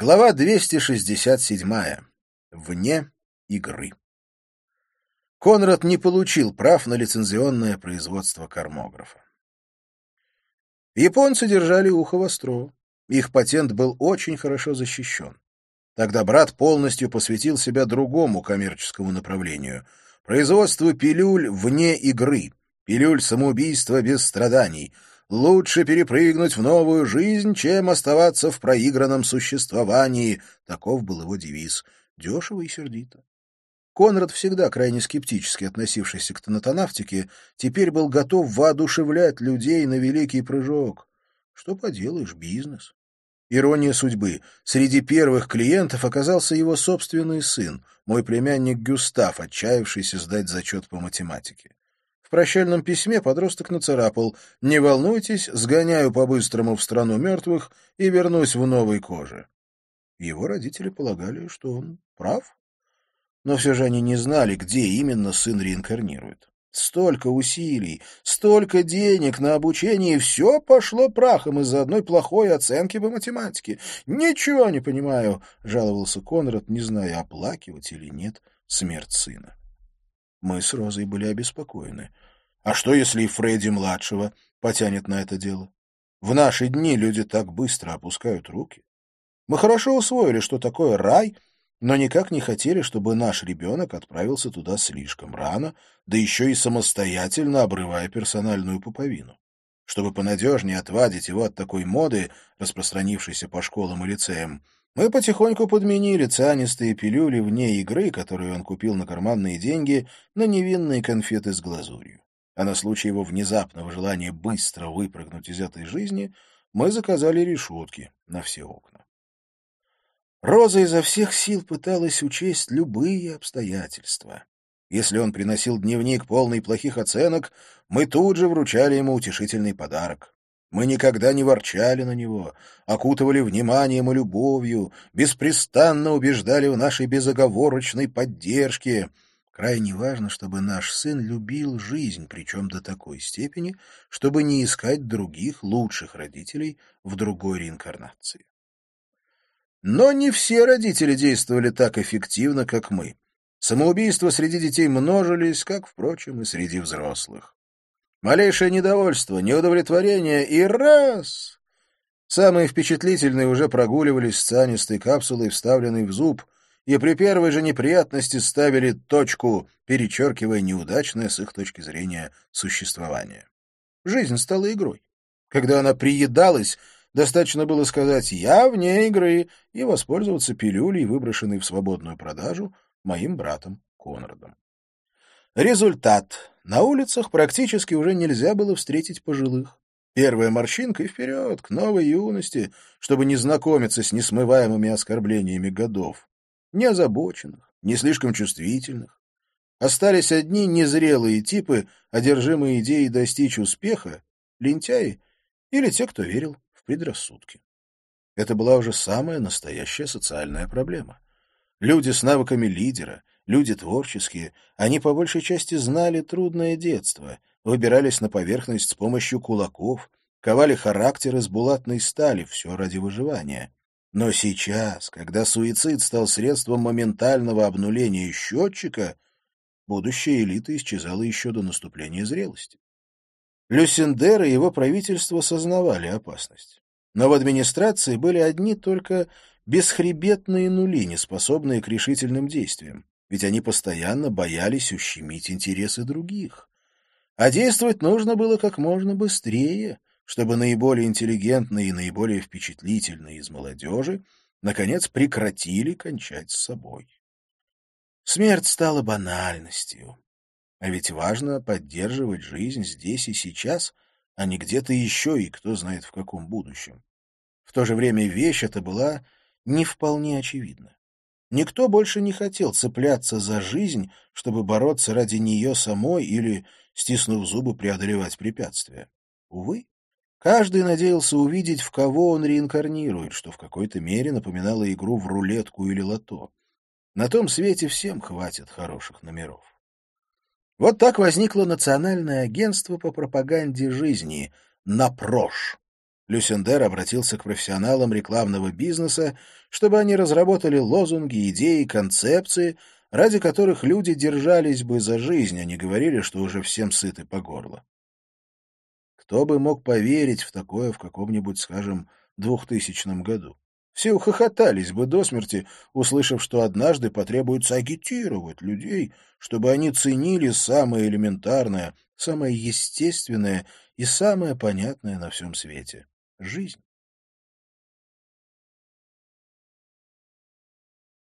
Глава 267. Вне игры. Конрад не получил прав на лицензионное производство кармографа. Японцы держали ухо востро. Их патент был очень хорошо защищен. Тогда брат полностью посвятил себя другому коммерческому направлению — производству пилюль вне игры, пилюль самоубийства без страданий — Лучше перепрыгнуть в новую жизнь, чем оставаться в проигранном существовании. Таков был его девиз. Дешево и сердито. Конрад, всегда крайне скептически относившийся к тонатонавтике, теперь был готов воодушевлять людей на великий прыжок. Что поделаешь, бизнес. Ирония судьбы. Среди первых клиентов оказался его собственный сын, мой племянник Гюстав, отчаявшийся сдать зачет по математике. В прощальном письме подросток нацарапал «Не волнуйтесь, сгоняю по-быстрому в страну мертвых и вернусь в новой коже». Его родители полагали, что он прав. Но все же они не знали, где именно сын реинкарнирует. Столько усилий, столько денег на обучение, и все пошло прахом из-за одной плохой оценки по математике. «Ничего не понимаю», — жаловался Конрад, не зная, оплакивать или нет смерть сына. Мы с Розой были обеспокоены. А что, если и Фредди-младшего потянет на это дело? В наши дни люди так быстро опускают руки. Мы хорошо усвоили, что такое рай, но никак не хотели, чтобы наш ребенок отправился туда слишком рано, да еще и самостоятельно обрывая персональную пуповину. Чтобы понадежнее отвадить его от такой моды, распространившейся по школам и лицеям, мы потихоньку подменили цианистые пилюли вне игры, которые он купил на карманные деньги, на невинные конфеты с глазурью. А на случай его внезапного желания быстро выпрыгнуть из этой жизни мы заказали решетки на все окна. Роза изо всех сил пыталась учесть любые обстоятельства. Если он приносил дневник полный плохих оценок, мы тут же вручали ему утешительный подарок. Мы никогда не ворчали на него, окутывали вниманием и любовью, беспрестанно убеждали в нашей безоговорочной поддержке. Крайне важно, чтобы наш сын любил жизнь, причем до такой степени, чтобы не искать других, лучших родителей в другой реинкарнации. Но не все родители действовали так эффективно, как мы. Самоубийства среди детей множились, как, впрочем, и среди взрослых. Малейшее недовольство, неудовлетворение и раз! Самые впечатлительные уже прогуливались с цианистой капсулой, вставленной в зуб, и при первой же неприятности ставили точку, перечеркивая неудачное с их точки зрения существование. Жизнь стала игрой. Когда она приедалась, достаточно было сказать «я вне игры» и воспользоваться пилюлей, выброшенной в свободную продажу моим братом Конрадом. Результат. На улицах практически уже нельзя было встретить пожилых. Первая морщинка и вперед, к новой юности, чтобы не знакомиться с несмываемыми оскорблениями годов. Не озабоченных, не слишком чувствительных. Остались одни незрелые типы, одержимые идеей достичь успеха, лентяи или те, кто верил в предрассудки. Это была уже самая настоящая социальная проблема. Люди с навыками лидера, Люди творческие, они по большей части знали трудное детство, выбирались на поверхность с помощью кулаков, ковали характер из булатной стали, все ради выживания. Но сейчас, когда суицид стал средством моментального обнуления счетчика, будущее элиты исчезало еще до наступления зрелости. Люсендер и его правительство сознавали опасность. Но в администрации были одни только бесхребетные нули, не способные к решительным действиям ведь они постоянно боялись ущемить интересы других. А действовать нужно было как можно быстрее, чтобы наиболее интеллигентные и наиболее впечатлительные из молодежи наконец прекратили кончать с собой. Смерть стала банальностью. А ведь важно поддерживать жизнь здесь и сейчас, а не где-то еще и кто знает в каком будущем. В то же время вещь эта была не вполне очевидна. Никто больше не хотел цепляться за жизнь, чтобы бороться ради нее самой или, стиснув зубы, преодолевать препятствия. Увы, каждый надеялся увидеть, в кого он реинкарнирует, что в какой-то мере напоминало игру в рулетку или лото. На том свете всем хватит хороших номеров. Вот так возникло Национальное агентство по пропаганде жизни «НАПРОЖ». Люсендер обратился к профессионалам рекламного бизнеса, чтобы они разработали лозунги, идеи, концепции, ради которых люди держались бы за жизнь, а не говорили, что уже всем сыты по горло. Кто бы мог поверить в такое в каком-нибудь, скажем, двухтысячном году? Все ухохотались бы до смерти, услышав, что однажды потребуется агитировать людей, чтобы они ценили самое элементарное, самое естественное и самое понятное на всем свете — жизнь.